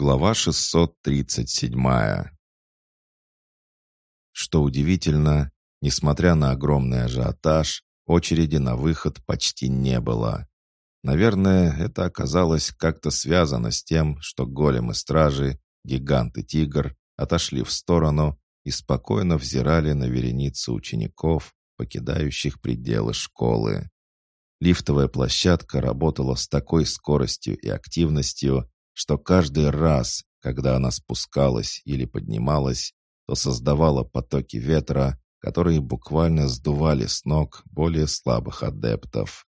Глава 637. Что удивительно, несмотря на огромный ажиотаж, очереди на выход почти не было. Наверное, это оказалось как-то связано с тем, что големы стражи, гигант и тигр отошли в сторону и спокойно взирали на вереницу учеников, покидающих пределы школы. Лифтовая площадка работала с такой скоростью и активностью, что каждый раз, когда она спускалась или поднималась, то создавала потоки ветра, которые буквально сдували с ног более слабых адептов.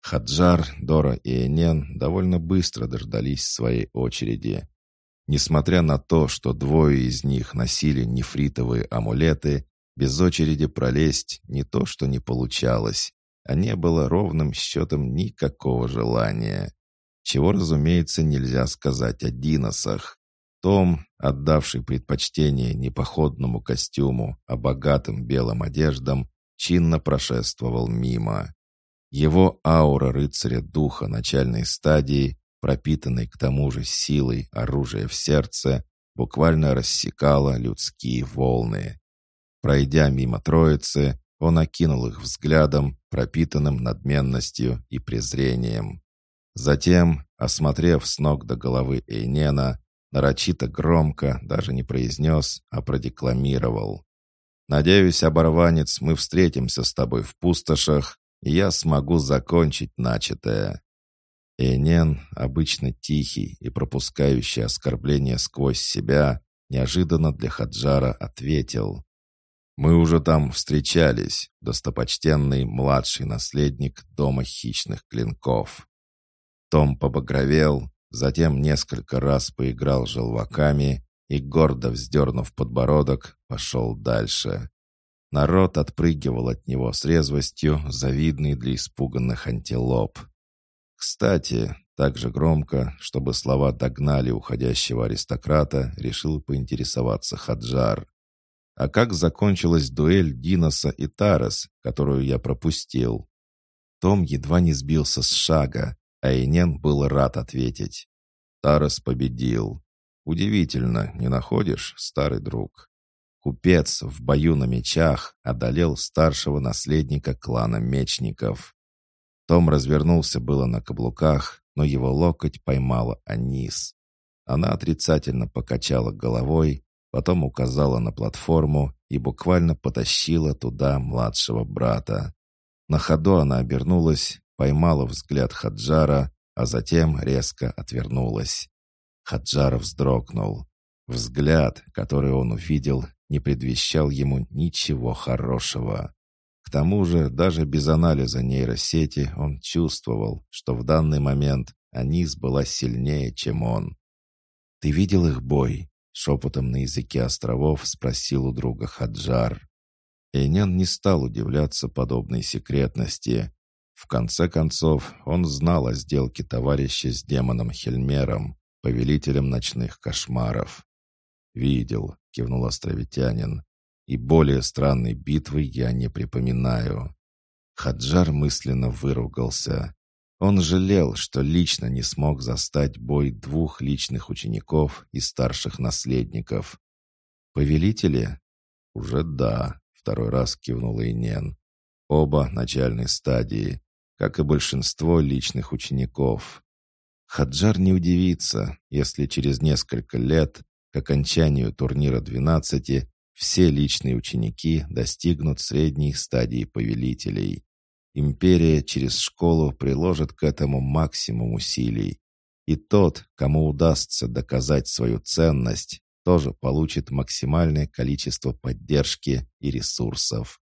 Хаджар, Дора и Энен довольно быстро дождались своей очереди. Несмотря на то, что двое из них носили нефритовые амулеты, без очереди пролезть не то что не получалось, а не было ровным счетом никакого желания. Чего, разумеется, нельзя сказать о Диносах. Том, отдавший предпочтение не походному костюму, а богатым белым одеждам, чинно прошествовал мимо. Его аура рыцаря духа начальной стадии, пропитанной к тому же силой оружия в сердце, буквально рассекала людские волны. Пройдя мимо троицы, он окинул их взглядом, пропитанным надменностью и презрением. Затем, осмотрев с ног до головы Эйнена, нарочито громко, даже не произнес, а продекламировал. «Надеюсь, оборванец, мы встретимся с тобой в пустошах, и я смогу закончить начатое». Эйнен, обычно тихий и пропускающий оскорбления сквозь себя, неожиданно для Хаджара ответил. Мы уже там встречались, достопочтенный младший наследник дома хищных клинков. Том побагровел, затем несколько раз поиграл желваками и, гордо вздернув подбородок, пошел дальше. Народ отпрыгивал от него с резвостью, завидной для испуганных антилоп. Кстати, так же громко, чтобы слова догнали уходящего аристократа, решил поинтересоваться Хаджар. А как закончилась дуэль Диноса и Тарас, которую я пропустил? Том едва не сбился с шага, а Инен был рад ответить. Тарас победил. Удивительно, не находишь, старый друг? Купец в бою на мечах одолел старшего наследника клана мечников. Том развернулся было на каблуках, но его локоть поймала Анис. Она отрицательно покачала головой, потом указала на платформу и буквально потащила туда младшего брата. На ходу она обернулась, поймала взгляд Хаджара, а затем резко отвернулась. Хаджар вздрогнул. Взгляд, который он увидел, не предвещал ему ничего хорошего. К тому же, даже без анализа нейросети он чувствовал, что в данный момент Анис была сильнее, чем он. «Ты видел их бой?» Шепотом на языке островов спросил у друга Хаджар. Эйнян не стал удивляться подобной секретности. В конце концов, он знал о сделке товарища с демоном Хельмером, повелителем ночных кошмаров. «Видел», — кивнул островитянин, — «и более странной битвы я не припоминаю». Хаджар мысленно выругался. Он жалел, что лично не смог застать бой двух личных учеников и старших наследников. «Повелители?» «Уже да», — второй раз кивнул Инен. «Оба начальной стадии, как и большинство личных учеников. Хаджар не удивится, если через несколько лет, к окончанию турнира 12, все личные ученики достигнут средней стадии повелителей. Империя через школу приложит к этому максимум усилий. И тот, кому удастся доказать свою ценность, тоже получит максимальное количество поддержки и ресурсов.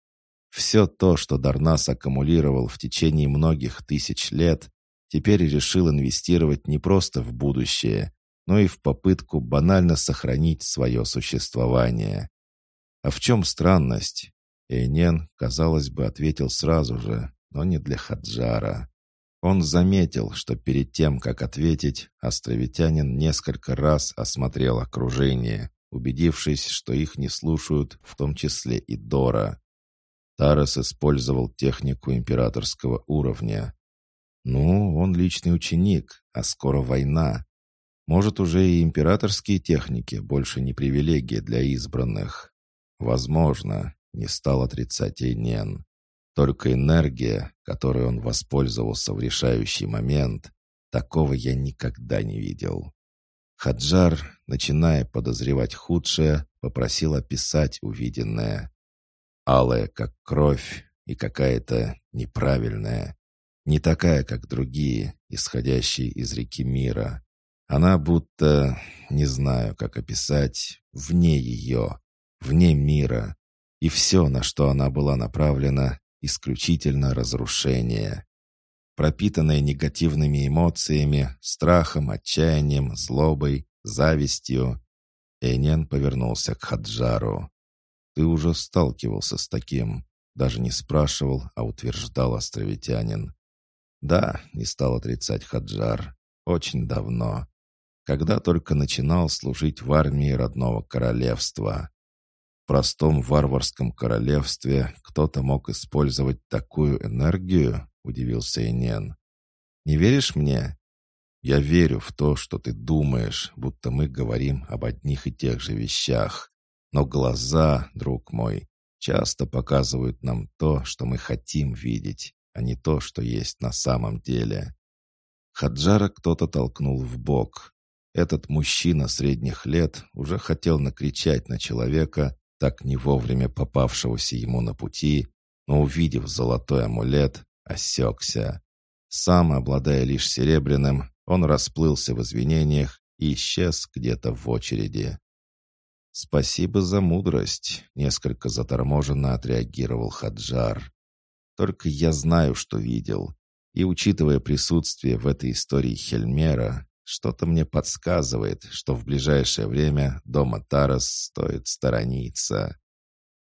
Все то, что Дарнас аккумулировал в течение многих тысяч лет, теперь решил инвестировать не просто в будущее, но и в попытку банально сохранить свое существование. А в чем странность? Эйнен, казалось бы, ответил сразу же, но не для Хаджара. Он заметил, что перед тем, как ответить, островитянин несколько раз осмотрел окружение, убедившись, что их не слушают, в том числе и Дора. Тарас использовал технику императорского уровня. Ну, он личный ученик, а скоро война. Может, уже и императорские техники больше не привилегия для избранных. Возможно, не стал отрицать Эйнен. Только энергия, которой он воспользовался в решающий момент, такого я никогда не видел. Хаджар, начиная подозревать худшее, попросил описать увиденное. Алая, как кровь, и какая-то неправильная. Не такая, как другие, исходящие из реки мира. Она будто, не знаю, как описать, вне ее, вне мира. И все, на что она была направлена, исключительно разрушение. Пропитанная негативными эмоциями, страхом, отчаянием, злобой, завистью, Энен повернулся к Хаджару. «Ты уже сталкивался с таким?» Даже не спрашивал, а утверждал островитянин. «Да», — не стал отрицать Хаджар, — «очень давно когда только начинал служить в армии родного королевства. В простом варварском королевстве кто-то мог использовать такую энергию, удивился Инен. Не веришь мне? Я верю в то, что ты думаешь, будто мы говорим об одних и тех же вещах. Но глаза, друг мой, часто показывают нам то, что мы хотим видеть, а не то, что есть на самом деле. Хаджара кто-то толкнул в бок. Этот мужчина средних лет уже хотел накричать на человека, так не вовремя попавшегося ему на пути, но, увидев золотой амулет, осекся. Сам, обладая лишь серебряным, он расплылся в извинениях и исчез где-то в очереди. «Спасибо за мудрость», — несколько заторможенно отреагировал Хаджар. «Только я знаю, что видел, и, учитывая присутствие в этой истории Хельмера, что-то мне подсказывает, что в ближайшее время дома Тарас стоит сторониться.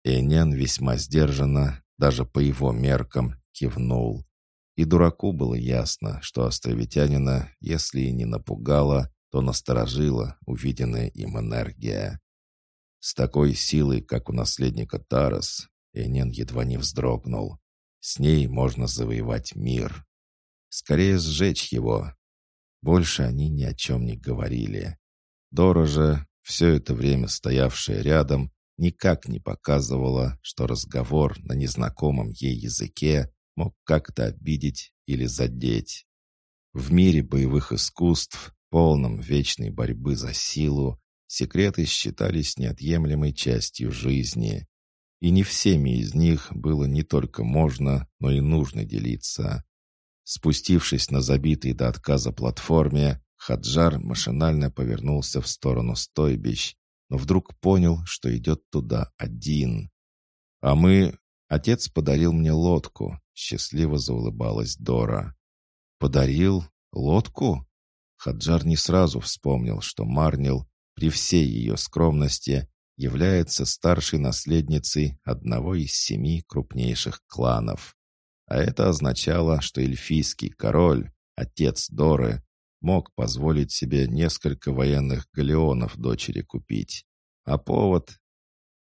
Энен весьма сдержанно, даже по его меркам, кивнул. И дураку было ясно, что островитянина, если и не напугала, то насторожила увиденная им энергия. С такой силой, как у наследника Тарас, Энен едва не вздрогнул. С ней можно завоевать мир. Скорее сжечь его, больше они ни о чем не говорили. Дора же, все это время стоявшая рядом, никак не показывала, что разговор на незнакомом ей языке мог как-то обидеть или задеть. В мире боевых искусств, полном вечной борьбы за силу, секреты считались неотъемлемой частью жизни. И не всеми из них было не только можно, но и нужно делиться. Спустившись на забитый до отказа платформе, Хаджар машинально повернулся в сторону стойбищ, но вдруг понял, что идет туда один. «А мы...» «Отец подарил мне лодку», — счастливо заулыбалась Дора. «Подарил? Лодку?» Хаджар не сразу вспомнил, что Марнил, при всей ее скромности, является старшей наследницей одного из семи крупнейших кланов. А это означало, что эльфийский король, отец Доры, мог позволить себе несколько военных галеонов дочери купить. А повод...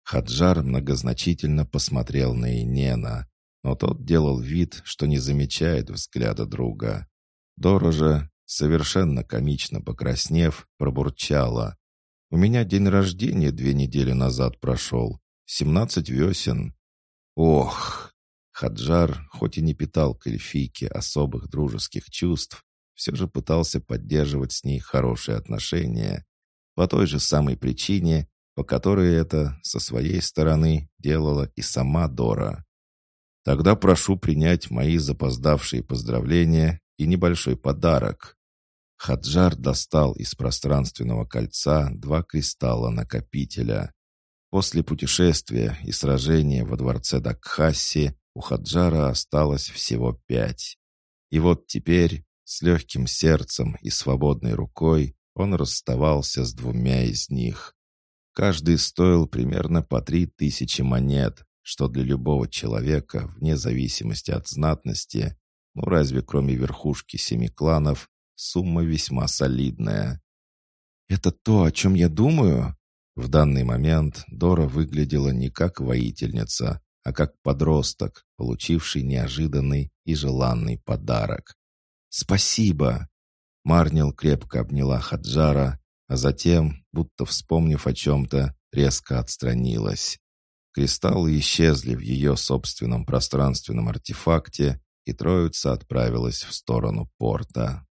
Хаджар многозначительно посмотрел на Инена, но тот делал вид, что не замечает взгляда друга. Дора же, совершенно комично покраснев, пробурчала. «У меня день рождения две недели назад прошел. Семнадцать весен». «Ох!» Хаджар, хоть и не питал к эльфийке особых дружеских чувств, все же пытался поддерживать с ней хорошие отношения. По той же самой причине, по которой это, со своей стороны, делала и сама Дора. «Тогда прошу принять мои запоздавшие поздравления и небольшой подарок». Хаджар достал из пространственного кольца два кристалла-накопителя. После путешествия и сражения во дворце Дакхасси у Хаджара осталось всего пять. И вот теперь, с легким сердцем и свободной рукой, он расставался с двумя из них. Каждый стоил примерно по три тысячи монет, что для любого человека, вне зависимости от знатности, ну разве кроме верхушки семи кланов, сумма весьма солидная. «Это то, о чем я думаю?» В данный момент Дора выглядела не как воительница, а как подросток, получивший неожиданный и желанный подарок. «Спасибо!» Марнил крепко обняла Хаджара, а затем, будто вспомнив о чем-то, резко отстранилась. Кристаллы исчезли в ее собственном пространственном артефакте, и троица отправилась в сторону порта.